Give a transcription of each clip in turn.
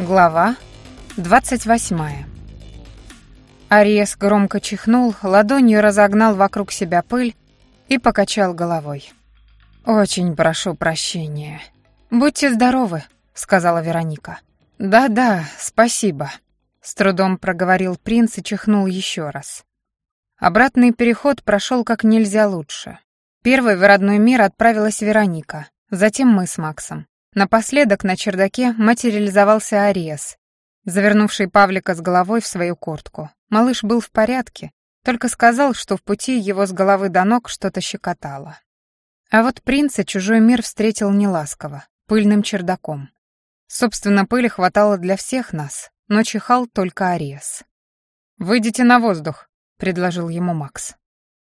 Глава 28. Ариес громко чихнул, ладонью разогнал вокруг себя пыль и покачал головой. «Очень прошу прощения. Будьте здоровы», — сказала Вероника. «Да-да, спасибо», — с трудом проговорил принц и чихнул еще раз. Обратный переход прошел как нельзя лучше. Первой в родной мир отправилась Вероника, затем мы с Максом. Напоследок на чердаке материализовался Ариес, завернувший Павлика с головой в свою куртку. Малыш был в порядке, только сказал, что в пути его с головы до ног что-то щекотало. А вот принца чужой мир встретил неласково, пыльным чердаком. Собственно, пыли хватало для всех нас, но чихал только Ариес. «Выйдите на воздух», — предложил ему Макс.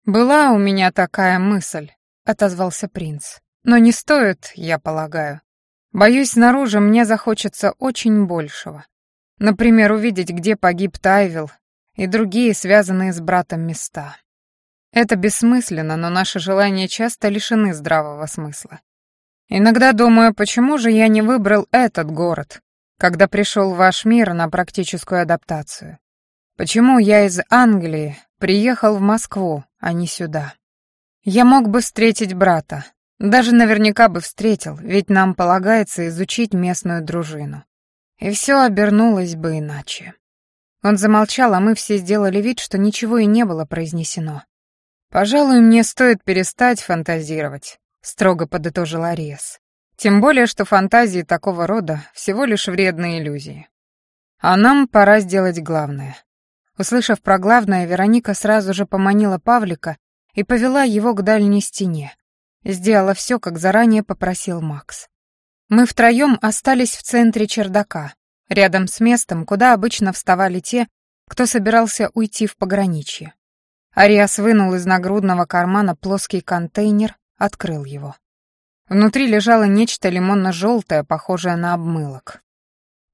«Была у меня такая мысль», — отозвался принц. «Но не стоит, я полагаю. Боюсь, снаружи мне захочется очень большего. Например, увидеть, где погиб Тайвил и другие связанные с братом места. Это бессмысленно, но наши желания часто лишены здравого смысла. Иногда думаю, почему же я не выбрал этот город, когда пришел в ваш мир на практическую адаптацию? Почему я из Англии приехал в Москву, а не сюда? Я мог бы встретить брата, даже наверняка бы встретил, ведь нам полагается изучить местную дружину. И все обернулось бы иначе. Он замолчал, а мы все сделали вид, что ничего и не было произнесено. «Пожалуй, мне стоит перестать фантазировать», — строго подытожил Ариес. «Тем более, что фантазии такого рода — всего лишь вредные иллюзии. А нам пора сделать главное». Услышав про главное, Вероника сразу же поманила Павлика и повела его к дальней стене, Сделала все, как заранее попросил Макс. Мы втроем остались в центре чердака, рядом с местом, куда обычно вставали те, кто собирался уйти в пограничье. Ариас вынул из нагрудного кармана плоский контейнер, открыл его. Внутри лежало нечто лимонно-желтое, похожее на обмылок.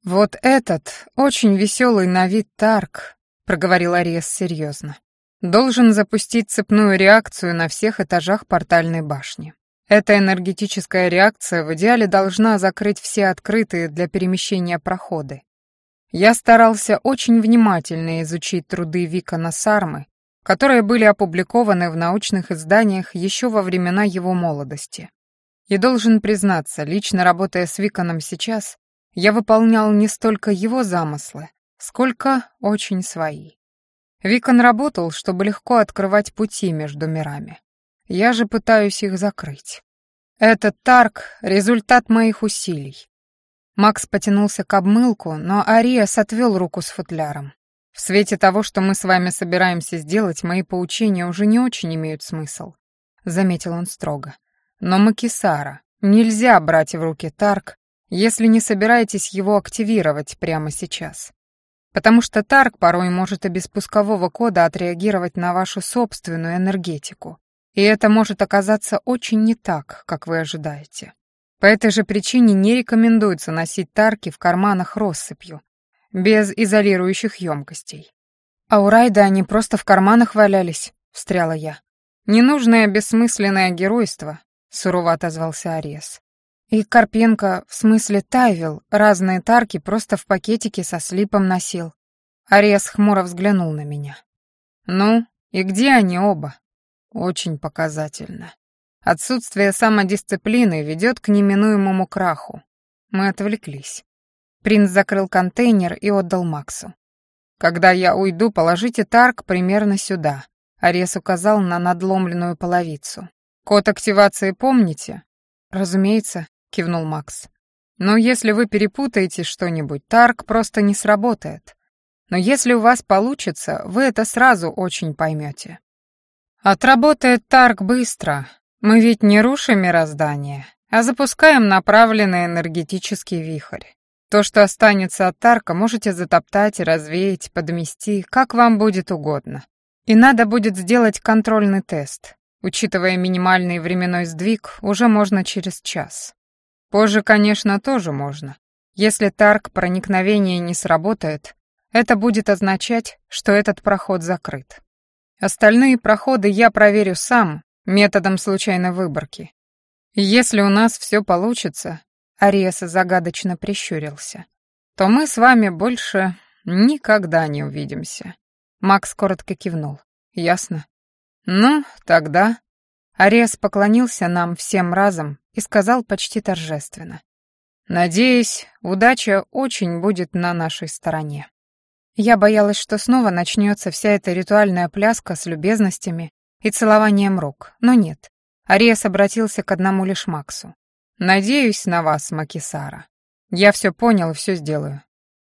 «Вот этот, очень веселый на вид Тарк», — проговорил Ариас серьезно должен запустить цепную реакцию на всех этажах портальной башни. Эта энергетическая реакция в идеале должна закрыть все открытые для перемещения проходы. Я старался очень внимательно изучить труды Викона Сармы, которые были опубликованы в научных изданиях еще во времена его молодости. И должен признаться, лично работая с Виконом сейчас, я выполнял не столько его замыслы, сколько очень свои. Викон работал, чтобы легко открывать пути между мирами. Я же пытаюсь их закрыть. Этот тарк — результат моих усилий. Макс потянулся к обмылку, но Ариас отвел руку с футляром. В свете того, что мы с вами собираемся сделать, мои поучения уже не очень имеют смысл, — заметил он строго. Но Макисара, нельзя брать в руки Тарк, если не собираетесь его активировать прямо сейчас потому что Тарк порой может и без пускового кода отреагировать на вашу собственную энергетику, и это может оказаться очень не так, как вы ожидаете. По этой же причине не рекомендуется носить Тарки в карманах россыпью, без изолирующих емкостей. «А у Райда они просто в карманах валялись», — встряла я. «Ненужное бессмысленное геройство», — сурово отозвался Ариес. И Карпенко, в смысле Тайвил, разные тарки просто в пакетике со слипом носил. Ариас хмуро взглянул на меня. «Ну, и где они оба?» «Очень показательно. Отсутствие самодисциплины ведет к неминуемому краху. Мы отвлеклись. Принц закрыл контейнер и отдал Максу. «Когда я уйду, положите тарк примерно сюда», — Арес указал на надломленную половицу. «Код активации помните?» «Разумеется», — кивнул Макс. «Но если вы перепутаете что-нибудь, Тарк просто не сработает. Но если у вас получится, вы это сразу очень поймете. Отработает Тарк быстро. Мы ведь не рушим мироздание, а запускаем направленный энергетический вихрь. То, что останется от Тарка, можете затоптать, развеять, подмести, как вам будет угодно. И надо будет сделать контрольный тест. Учитывая минимальный временной сдвиг, уже можно через час. Позже, конечно, тоже можно. Если тарк проникновения не сработает, это будет означать, что этот проход закрыт. Остальные проходы я проверю сам, методом случайной выборки. Если у нас все получится, Ариас загадочно прищурился, то мы с вами больше никогда не увидимся. Макс коротко кивнул. Ясно. Ну, тогда... Ариас поклонился нам всем разом и сказал почти торжественно. «Надеюсь, удача очень будет на нашей стороне». Я боялась, что снова начнется вся эта ритуальная пляска с любезностями и целованием рук, но нет. Ариас обратился к одному лишь Максу. «Надеюсь на вас, Макисара. Я все понял и все сделаю.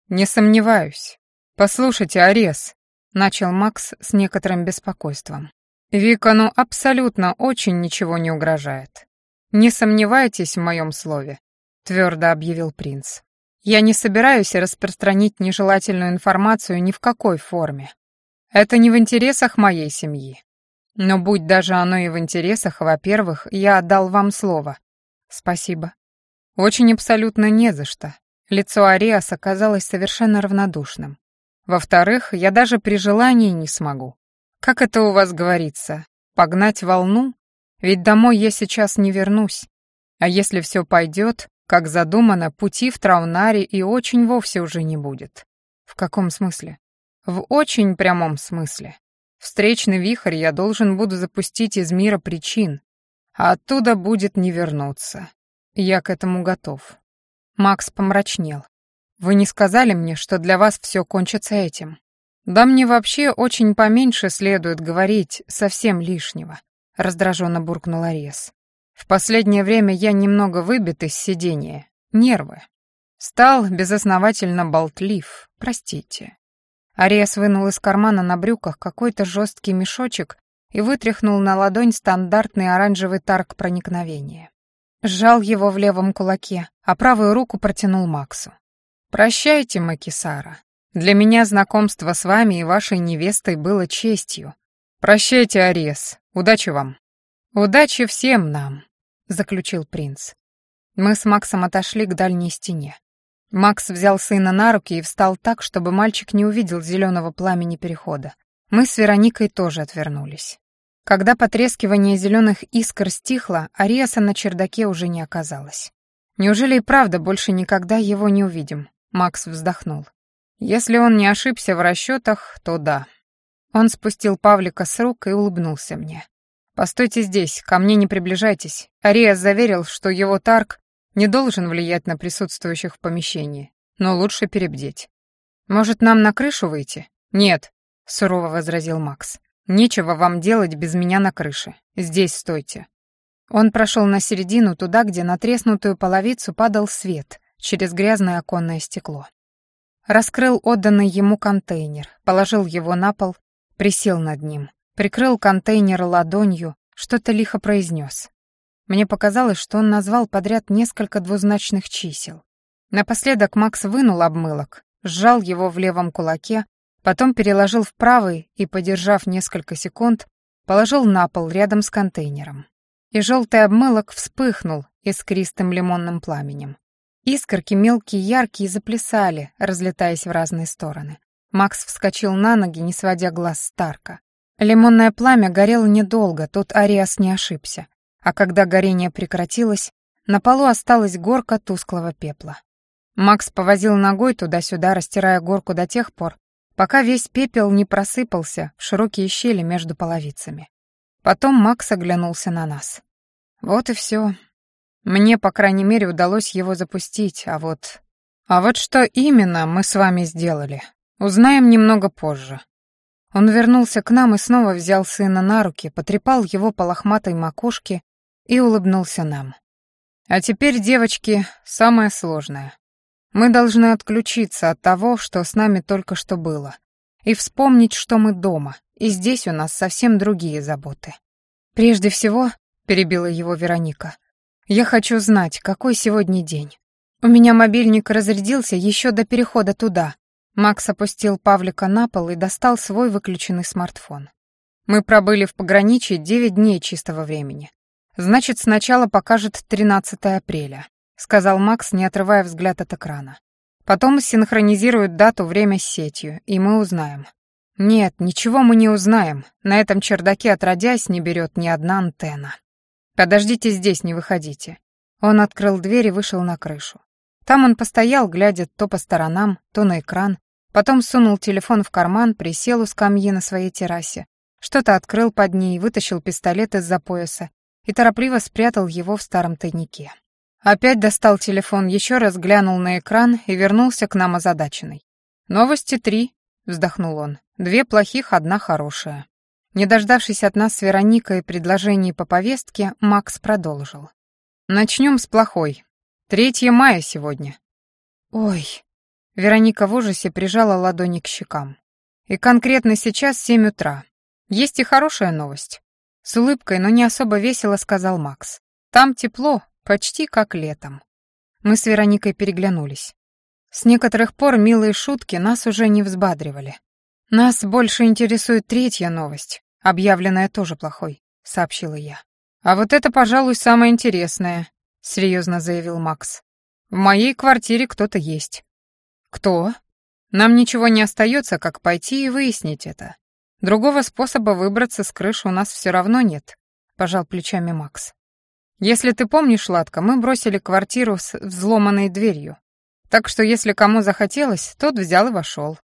Не сомневаюсь. Послушайте, Ариас», — начал Макс с некоторым беспокойством. «Викану абсолютно очень ничего не угрожает. Не сомневайтесь в моем слове», — твердо объявил принц. «Я не собираюсь распространить нежелательную информацию ни в какой форме. Это не в интересах моей семьи. Но будь даже оно и в интересах, во-первых, я отдал вам слово. Спасибо. Очень абсолютно не за что. Лицо Ариаса казалось совершенно равнодушным. Во-вторых, я даже при желании не смогу. Как это у вас говорится? Погнать волну? Ведь домой я сейчас не вернусь. А если все пойдет, как задумано, пути в Траунаре и очень вовсе уже не будет. В каком смысле? В очень прямом смысле. Встречный вихрь я должен буду запустить из мира причин, а оттуда будет не вернуться. Я к этому готов. Макс помрачнел. Вы не сказали мне, что для вас все кончится этим. Да мне вообще очень поменьше следует говорить совсем лишнего, раздраженно буркнул Арес. В последнее время я немного выбит из сидения, нервы. Стал безосновательно болтлив, простите. Ариас вынул из кармана на брюках какой-то жесткий мешочек и вытряхнул на ладонь стандартный оранжевый тарг проникновения. Сжал его в левом кулаке, а правую руку протянул Максу. «Прощайте, Макисара. Для меня знакомство с вами и вашей невестой было честью. Прощайте, Ариес. Удачи вам». «Удачи всем нам», — заключил принц. Мы с Максом отошли к дальней стене. Макс взял сына на руки и встал так, чтобы мальчик не увидел зеленого пламени перехода. Мы с Вероникой тоже отвернулись. Когда потрескивание зеленых искр стихло, Ариаса на чердаке уже не оказалось. Неужели и правда больше никогда его не увидим? Макс вздохнул. Если он не ошибся в расчетах, то да. Он спустил Павлика с рук и улыбнулся мне. «Постойте здесь, ко мне не приближайтесь». Ариас заверил, что его тарг не должен влиять на присутствующих в помещении, но лучше перебдеть. «Может, нам на крышу выйти?» «Нет», — сурово возразил Макс. «Нечего вам делать без меня на крыше. Здесь стойте». Он прошел на середину, туда, где на треснутую половицу падал свет через грязное оконное стекло. Раскрыл отданный ему контейнер, положил его на пол, присел над ним, прикрыл контейнер ладонью, что-то лихо произнес. Мне показалось, что он назвал подряд несколько двузначных чисел. Напоследок Макс вынул обмылок, сжал его в левом кулаке, потом переложил в правый и, подержав несколько секунд, положил на пол рядом с контейнером. И желтый обмылок вспыхнул искристым лимонным пламенем. Искорки мелкие яркие заплясали, разлетаясь в разные стороны. Макс вскочил на ноги, не сводя глаз Старка. Лимонное пламя горело недолго, тут Ариас не ошибся а когда горение прекратилось, на полу осталась горка тусклого пепла. Макс повозил ногой туда-сюда, растирая горку до тех пор, пока весь пепел не просыпался в широкие щели между половицами. Потом Макс оглянулся на нас. Вот и все. Мне, по крайней мере, удалось его запустить, а вот... А вот что именно мы с вами сделали, узнаем немного позже. Он вернулся к нам и снова взял сына на руки, потрепал его по лохматой макушке и улыбнулся нам. А теперь, девочки, самое сложное. Мы должны отключиться от того, что с нами только что было, и вспомнить, что мы дома, и здесь у нас совсем другие заботы. Прежде всего, перебила его Вероника, я хочу знать, какой сегодня день. У меня мобильник разрядился еще до перехода туда. Макс опустил Павлика на пол и достал свой выключенный смартфон. Мы пробыли в пограничье девять дней чистого времени. «Значит, сначала покажет 13 апреля», — сказал Макс, не отрывая взгляд от экрана. «Потом синхронизирует дату, время с сетью, и мы узнаем». «Нет, ничего мы не узнаем. На этом чердаке отродясь не берет ни одна антенна». «Подождите здесь, не выходите». Он открыл дверь и вышел на крышу. Там он постоял, глядя то по сторонам, то на экран, потом сунул телефон в карман, присел у скамьи на своей террасе, что-то открыл под ней, вытащил пистолет из-за пояса и торопливо спрятал его в старом тайнике. Опять достал телефон, еще раз глянул на экран и вернулся к нам озадаченный. «Новости три», — вздохнул он. «Две плохих, одна хорошая». Не дождавшись от нас с Вероникой предложений по повестке, Макс продолжил. «Начнем с плохой. Третье мая сегодня». «Ой». Вероника в ужасе прижала ладони к щекам. «И конкретно сейчас семь утра. Есть и хорошая новость». С улыбкой, но не особо весело сказал Макс. «Там тепло, Почти как летом. Мы с Вероникой переглянулись. С некоторых пор милые шутки нас уже не взбадривали. «Нас больше интересует третья новость, объявленная тоже плохой», — сообщила я. «А вот это, пожалуй, самое интересное», — серьезно заявил Макс. «В моей квартире кто-то есть». «Кто?» «Нам ничего не остается, как пойти и выяснить это. Другого способа выбраться с крыши у нас все равно нет», — пожал плечами Макс. Если ты помнишь, Ладка, мы бросили квартиру с взломанной дверью. Так что если кому захотелось, тот взял и вошел.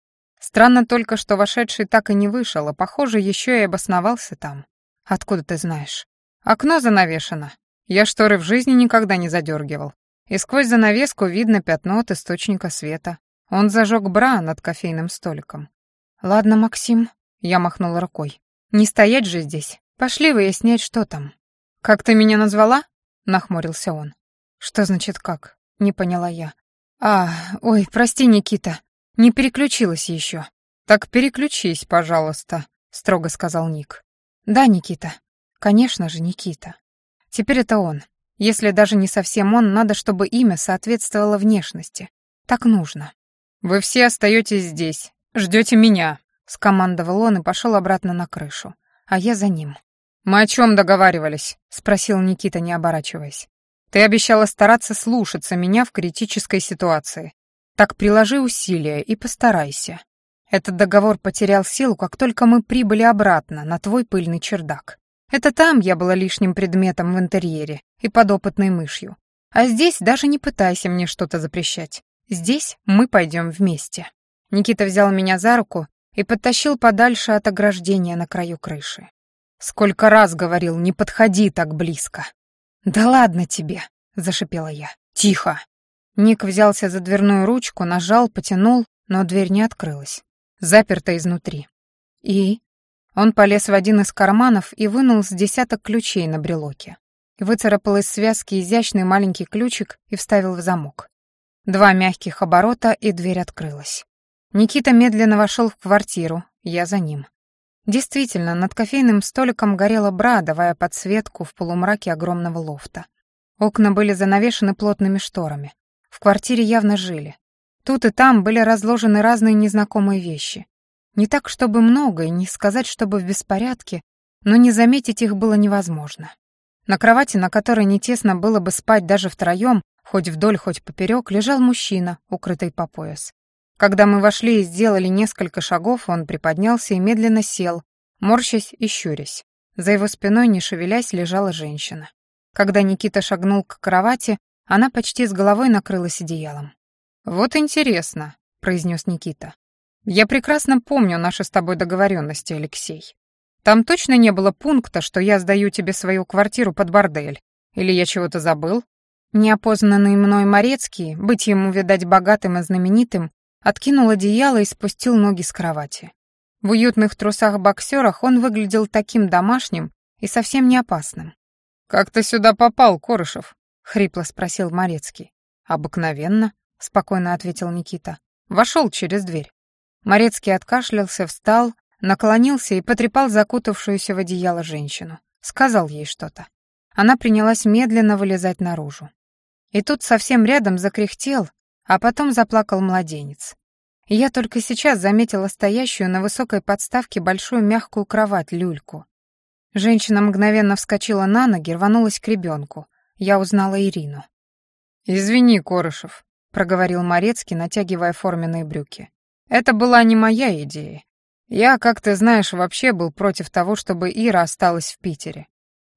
Странно только, что вошедший так и не вышел, а, похоже, еще и обосновался там. Откуда ты знаешь? Окно занавешено. Я шторы в жизни никогда не задергивал. И сквозь занавеску видно пятно от источника света. Он зажег бра над кофейным столиком. «Ладно, Максим», — я махнула рукой. «Не стоять же здесь. Пошли выяснять, что там». «Как ты меня назвала?» — нахмурился он. «Что значит как?» — не поняла я. «А, ой, прости, Никита, не переключилась еще». «Так переключись, пожалуйста», — строго сказал Ник. «Да, Никита. Конечно же, Никита. Теперь это он. Если даже не совсем он, надо, чтобы имя соответствовало внешности. Так нужно». «Вы все остаетесь здесь. Ждете меня», — скомандовал он и пошел обратно на крышу. А я за ним. «Мы о чем договаривались?» — спросил Никита, не оборачиваясь. «Ты обещала стараться слушаться меня в критической ситуации. Так приложи усилия и постарайся. Этот договор потерял силу, как только мы прибыли обратно на твой пыльный чердак. Это там я была лишним предметом в интерьере и подопытной мышью. А здесь даже не пытайся мне что-то запрещать. Здесь мы пойдем вместе». Никита взял меня за руку и подтащил подальше от ограждения на краю крыши. Сколько раз говорил, не подходи так близко. Да ладно тебе, зашипела я. Тихо. Ник взялся за дверную ручку, нажал, потянул, но дверь не открылась. Заперта изнутри. И он полез в один из карманов и вынул с десяток ключей на брелоке. Выцарапал из связки изящный маленький ключик и вставил в замок. Два мягких оборота, и дверь открылась. Никита медленно вошел в квартиру, я за ним. Действительно, над кофейным столиком горела бра, давая подсветку в полумраке огромного лофта. Окна были занавешены плотными шторами. В квартире явно жили. Тут и там были разложены разные незнакомые вещи. Не так, чтобы много, и не сказать, чтобы в беспорядке, но не заметить их было невозможно. На кровати, на которой не тесно было бы спать даже втроем, хоть вдоль, хоть поперек, лежал мужчина, укрытый по пояс. Когда мы вошли и сделали несколько шагов, он приподнялся и медленно сел, морщась и щурясь. За его спиной, не шевелясь, лежала женщина. Когда Никита шагнул к кровати, она почти с головой накрылась одеялом. «Вот интересно», — произнес Никита. «Я прекрасно помню наши с тобой договоренности, Алексей. Там точно не было пункта, что я сдаю тебе свою квартиру под бордель. Или я чего-то забыл?» Неопознанный мной Морецкий, быть ему, видать, богатым и знаменитым, Откинул одеяло и спустил ноги с кровати. В уютных трусах-боксерах он выглядел таким домашним и совсем не опасным. «Как ты сюда попал, Корышев?» — хрипло спросил Морецкий. «Обыкновенно», — спокойно ответил Никита. «Вошел через дверь». Морецкий откашлялся, встал, наклонился и потрепал закутавшуюся в одеяло женщину. Сказал ей что-то. Она принялась медленно вылезать наружу. И тут совсем рядом закряхтел, а потом заплакал младенец. я только сейчас заметила стоящую на высокой подставке большую мягкую кровать люльку. Женщина мгновенно вскочила на ноги, рванулась к ребенку. Я узнала Ирину. «Извини, Корышев», — проговорил Морецкий, натягивая форменные брюки. «Это была не моя идея. Я, как ты знаешь, вообще был против того, чтобы Ира осталась в Питере.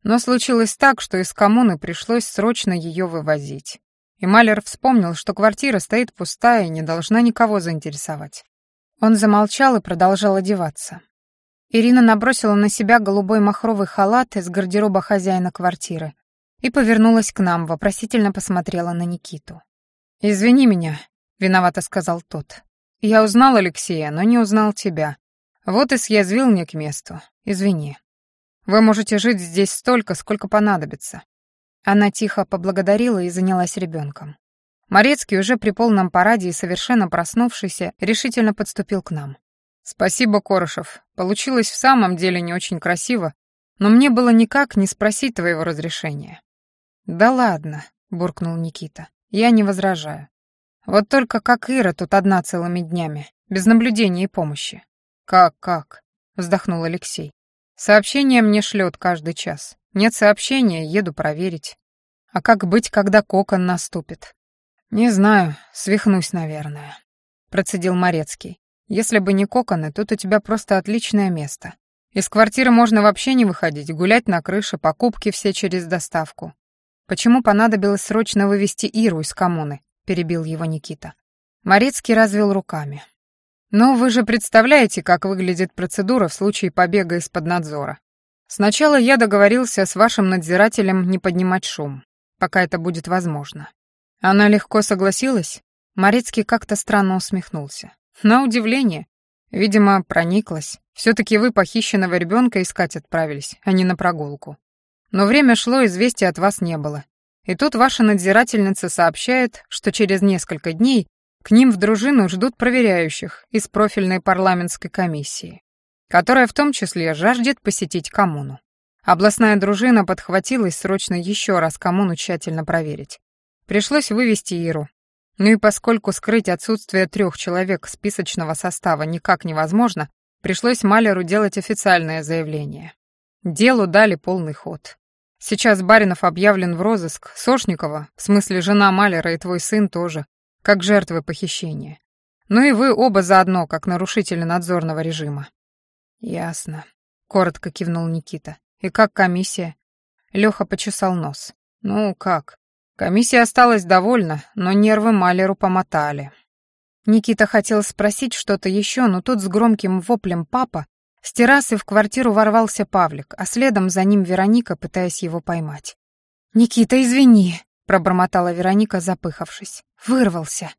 Но случилось так, что из коммуны пришлось срочно ее вывозить. и Малер вспомнил, что квартира стоит пустая и не должна никого заинтересовать. Он замолчал и продолжал одеваться. Ирина набросила на себя голубой махровый халат из гардероба хозяина квартиры и повернулась к нам, вопросительно посмотрела на Никиту. «Извини меня», — виновато сказал тот. «Я узнал Алексея, но не узнал тебя. Вот и съязвил не к месту. Извини. Вы можете жить здесь столько, сколько понадобится». Она тихо поблагодарила и занялась ребенком. Морецкий, уже при полном параде и совершенно проснувшийся, решительно подступил к нам. «Спасибо, Корошев. Получилось в самом деле не очень красиво, но мне было никак не спросить твоего разрешения». «Да ладно», — буркнул Никита. «Я не возражаю. Вот только как Ира тут одна целыми днями, без наблюдения и помощи». «Как, как?» — вздохнул Алексей. «Сообщение мне шлет каждый час. Нет сообщения, еду проверить. А как быть, когда кокон наступит? «Не знаю, свихнусь, наверное», — процедил Морецкий. «Если бы не коконы, тут у тебя просто отличное место. Из квартиры можно вообще не выходить, гулять на крыше, покупки все через доставку. Почему понадобилось срочно вывести Иру из коммуны?» — перебил его Никита. Морецкий развел руками. «Но вы же представляете, как выглядит процедура в случае побега из-под надзора. Сначала я договорился с вашим надзирателем не поднимать шум, пока это будет возможно. Она легко согласилась? Морецкий как-то странно усмехнулся. На удивление. Видимо, прониклась. Все-таки вы похищенного ребенка искать отправились, а не на прогулку. Но время шло, известия от вас не было. И тут ваша надзирательница сообщает, что через несколько дней к ним в дружину ждут проверяющих из профильной парламентской комиссии, которая в том числе жаждет посетить коммуну. Областная дружина подхватилась срочно еще раз коммуну тщательно проверить. Пришлось вывести Иру. Ну и поскольку скрыть отсутствие трех человек списочного состава никак невозможно, пришлось Малеру делать официальное заявление. Делу дали полный ход. Сейчас Баринов объявлен в розыск, Сошникова, в смысле жена Малера и твой сын тоже, как жертвы похищения. Ну и вы оба заодно, как нарушители надзорного режима. Ясно, коротко кивнул Никита. И как комиссия? Леха почесал нос. Ну, как? Комиссия осталась довольна, но нервы Малеру помотали. Никита хотел спросить что-то еще, но тут с громким воплем «папа» с террасы в квартиру ворвался Павлик, а следом за ним Вероника, пытаясь его поймать. «Никита, извини», — пробормотала Вероника, запыхавшись. «Вырвался».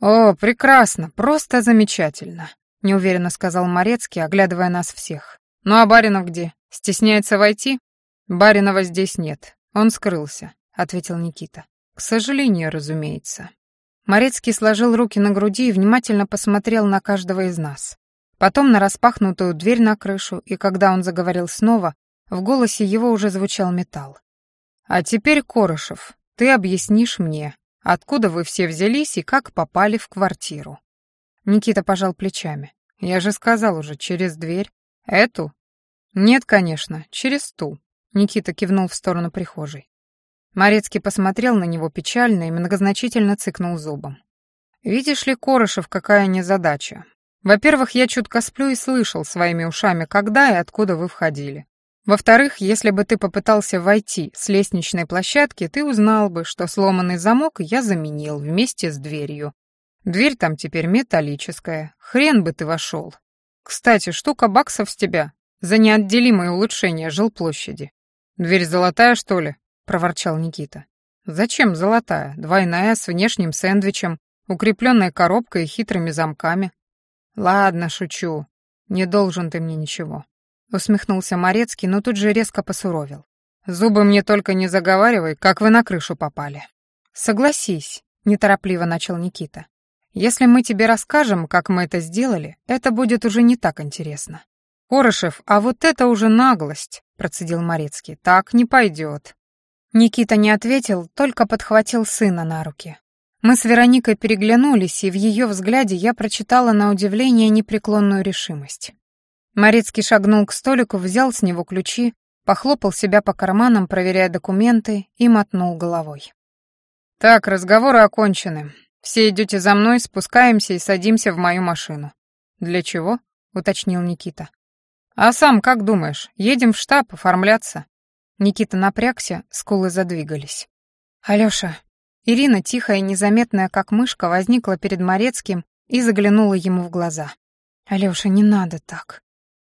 «О, прекрасно, просто замечательно», — неуверенно сказал Морецкий, оглядывая нас всех. «Ну а Баринов где? Стесняется войти?» «Баринова здесь нет. Он скрылся ответил Никита. К сожалению, разумеется. Морецкий сложил руки на груди и внимательно посмотрел на каждого из нас. Потом на распахнутую дверь на крышу, и когда он заговорил снова, в голосе его уже звучал металл. «А теперь, Корошев, ты объяснишь мне, откуда вы все взялись и как попали в квартиру?» Никита пожал плечами. «Я же сказал уже, через дверь. Эту?» «Нет, конечно, через ту», — Никита кивнул в сторону прихожей. Морецкий посмотрел на него печально и многозначительно цыкнул зубом. «Видишь ли, Корошев, какая незадача. Во-первых, я чутко сплю и слышал своими ушами, когда и откуда вы входили. Во-вторых, если бы ты попытался войти с лестничной площадки, ты узнал бы, что сломанный замок я заменил вместе с дверью. Дверь там теперь металлическая. Хрен бы ты вошел. Кстати, штука баксов с тебя за неотделимое улучшение жилплощади. Дверь золотая, что ли? проворчал Никита. «Зачем золотая? Двойная, с внешним сэндвичем, укрепленной коробкой и хитрыми замками». «Ладно, шучу. Не должен ты мне ничего». Усмехнулся Морецкий, но тут же резко посуровил. «Зубы мне только не заговаривай, как вы на крышу попали». «Согласись», — неторопливо начал Никита. «Если мы тебе расскажем, как мы это сделали, это будет уже не так интересно». «Корошев, а вот это уже наглость», — процедил Морецкий. «Так не пойдет. Никита не ответил, только подхватил сына на руки. Мы с Вероникой переглянулись, и в ее взгляде я прочитала на удивление непреклонную решимость. Морецкий шагнул к столику, взял с него ключи, похлопал себя по карманам, проверяя документы, и мотнул головой. «Так, разговоры окончены. Все идете за мной, спускаемся и садимся в мою машину». «Для чего?» — уточнил Никита. «А сам как думаешь, едем в штаб оформляться?» Никита напрягся, скулы задвигались. «Алёша, Ирина, тихая и незаметная, как мышка, возникла перед Морецким и заглянула ему в глаза. «Алёша, не надо так».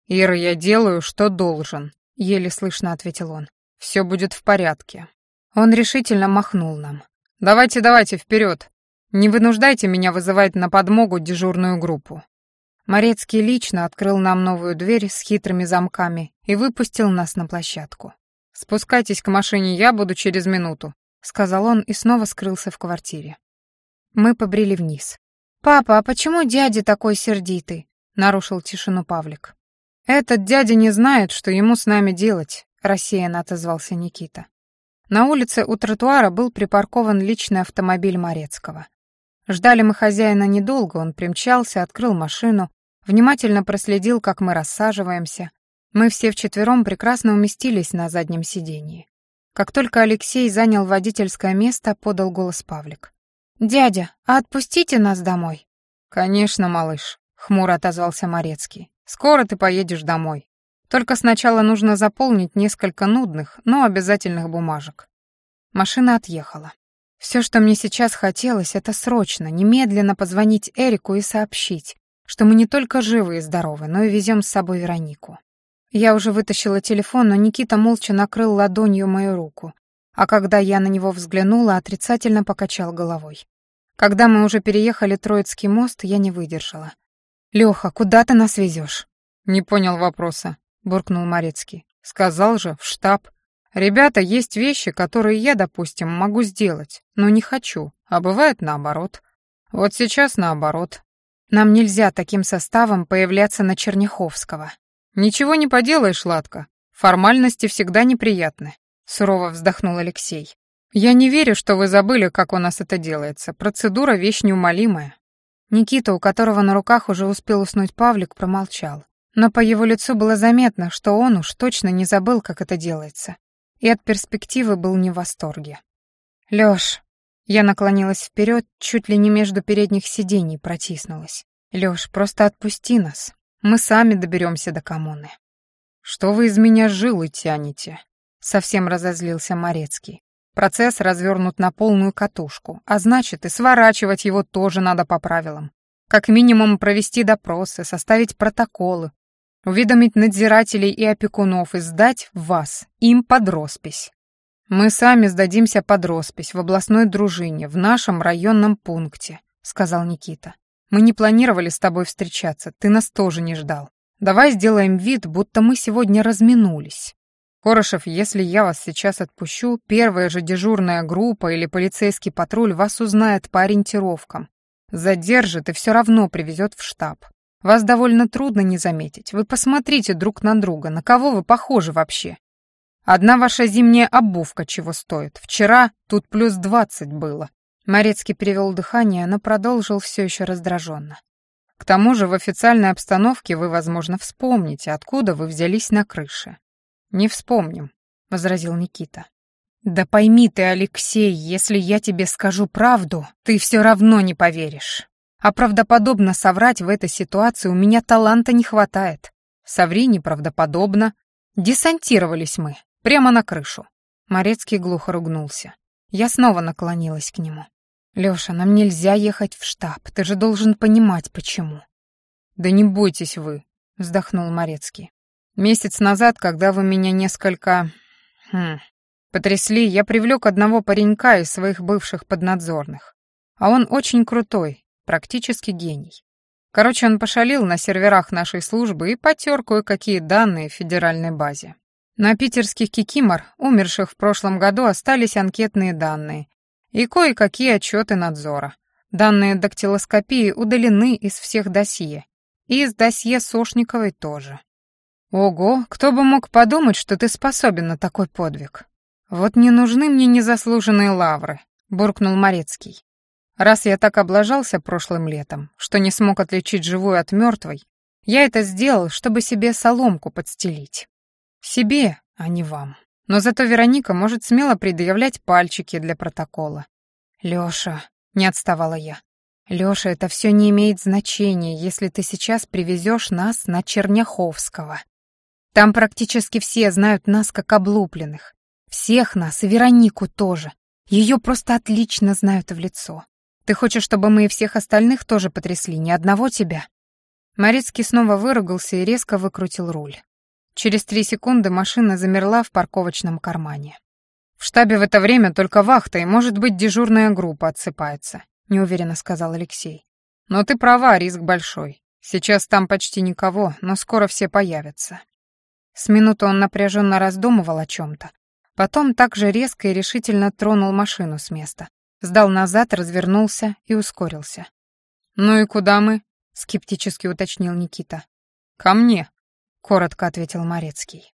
«Ира, я делаю, что должен», — еле слышно ответил он. «Всё будет в порядке». Он решительно махнул нам. «Давайте, давайте, вперед! Не вынуждайте меня вызывать на подмогу дежурную группу». Морецкий лично открыл нам новую дверь с хитрыми замками и выпустил нас на площадку. «Спускайтесь к машине, я буду через минуту», — сказал он и снова скрылся в квартире. Мы побрели вниз. «Папа, а почему дядя такой сердитый?» — нарушил тишину Павлик. «Этот дядя не знает, что ему с нами делать», — рассеянно отозвался Никита. На улице у тротуара был припаркован личный автомобиль Морецкого. Ждали мы хозяина недолго, он примчался, открыл машину, внимательно проследил, как мы рассаживаемся. Мы все вчетвером прекрасно уместились на заднем сидении. Как только Алексей занял водительское место, подал голос Павлик. «Дядя, а отпустите нас домой?» «Конечно, малыш», — хмуро отозвался Морецкий. «Скоро ты поедешь домой. Только сначала нужно заполнить несколько нудных, но обязательных бумажек. Машина отъехала. Все, что мне сейчас хотелось, это срочно, немедленно позвонить Эрику и сообщить, что мы не только живы и здоровы, но и везем с собой Веронику. Я уже вытащила телефон, но Никита молча накрыл ладонью мою руку, а когда я на него взглянула, отрицательно покачал головой. Когда мы уже переехали Троицкий мост, я не выдержала. «Лёха, куда ты нас везёшь?» «Не понял вопроса», — буркнул Морецкий. «Сказал же, в штаб. Ребята, есть вещи, которые я, допустим, могу сделать, но не хочу, а бывает наоборот. Вот сейчас наоборот. Нам нельзя таким составом появляться на Черняховского». «Ничего не поделаешь, Ладка. Формальности всегда неприятны», — сурово вздохнул Алексей. «Я не верю, что вы забыли, как у нас это делается. Процедура — вещь неумолимая». Никита, у которого на руках уже успел уснуть Павлик, промолчал но по его лицу было заметно, что он уж точно не забыл, как это делается, и от перспективы был не в восторге. «Лёш», я наклонилась вперед, чуть ли не между передних сидений протиснулась. «Лёш, просто отпусти нас. Мы сами доберемся до коммуны». «Что вы из меня жилы тянете?» — совсем разозлился Морецкий. «Процесс развернут на полную катушку, а значит, и сворачивать его тоже надо по правилам. Как минимум провести допросы, составить протоколы, уведомить надзирателей и опекунов и сдать вас, им под роспись. Мы сами сдадимся под роспись в областной дружине, в нашем районном пункте, сказал Никита. Мы не планировали с тобой встречаться, ты нас тоже не ждал. Давай сделаем вид, будто мы сегодня разминулись. Хорошев, если я вас сейчас отпущу, первая же дежурная группа или полицейский патруль вас узнает по ориентировкам. Задержит и все равно привезет в штаб. Вас довольно трудно не заметить. Вы посмотрите друг на друга, на кого вы похожи вообще. Одна ваша зимняя обувка чего стоит. Вчера тут плюс двадцать было. Морецкий перевел дыхание, но продолжил все еще раздраженно. К тому же в официальной обстановке вы, возможно, вспомните, откуда вы взялись на крыше. Не вспомним, возразил Никита. Да пойми ты, Алексей, если я тебе скажу правду, ты все равно не поверишь. А правдоподобно соврать в этой ситуации у меня таланта не хватает. Соври неправдоподобно. Десантировались мы, прямо на крышу. Морецкий глухо ругнулся. Я снова наклонилась к нему. «Лёша, нам нельзя ехать в штаб, ты же должен понимать, почему». «Да не бойтесь вы», — вздохнул Морецкий. «Месяц назад, когда вы меня несколько... Хм, потрясли, я привлёк одного паренька из своих бывших поднадзорных. А он очень крутой, практически гений. Короче, он пошалил на серверах нашей службы и потер кое-какие данные в федеральной базе. На питерских кикимор, умерших в прошлом году, остались анкетные данные и кое-какие отчеты надзора. Данные дактилоскопии удалены из всех досье. И из досье Сошниковой тоже. Ого, кто бы мог подумать, что ты способен на такой подвиг. Вот не нужны мне незаслуженные лавры, буркнул Морецкий. Раз я так облажался прошлым летом, что не смог отличить живую от мертвой, я это сделал, чтобы себе соломку подстелить. Себе, а не вам. Но зато Вероника может смело предъявлять пальчики для протокола. Лёша, не отставала я. Лёша, это все не имеет значения, если ты сейчас привезешь нас на Черняховского. Там практически все знают нас как облупленных. Всех нас и Веронику тоже. Ее просто отлично знают в лицо. Ты хочешь, чтобы мы и всех остальных тоже потрясли, ни одного тебя?» Морецкий снова выругался и резко выкрутил руль. Через три секунды машина замерла в парковочном кармане. «В штабе в это время только вахта и, может быть, дежурная группа отсыпается», — неуверенно сказал Алексей. «Но ты права, риск большой. Сейчас там почти никого, но скоро все появятся». С минуты он напряженно раздумывал о чем-то. Потом так же резко и решительно тронул машину с места. Сдал назад, развернулся и ускорился. «Ну и куда мы?» — скептически уточнил Никита. «Ко мне», — коротко ответил Морецкий.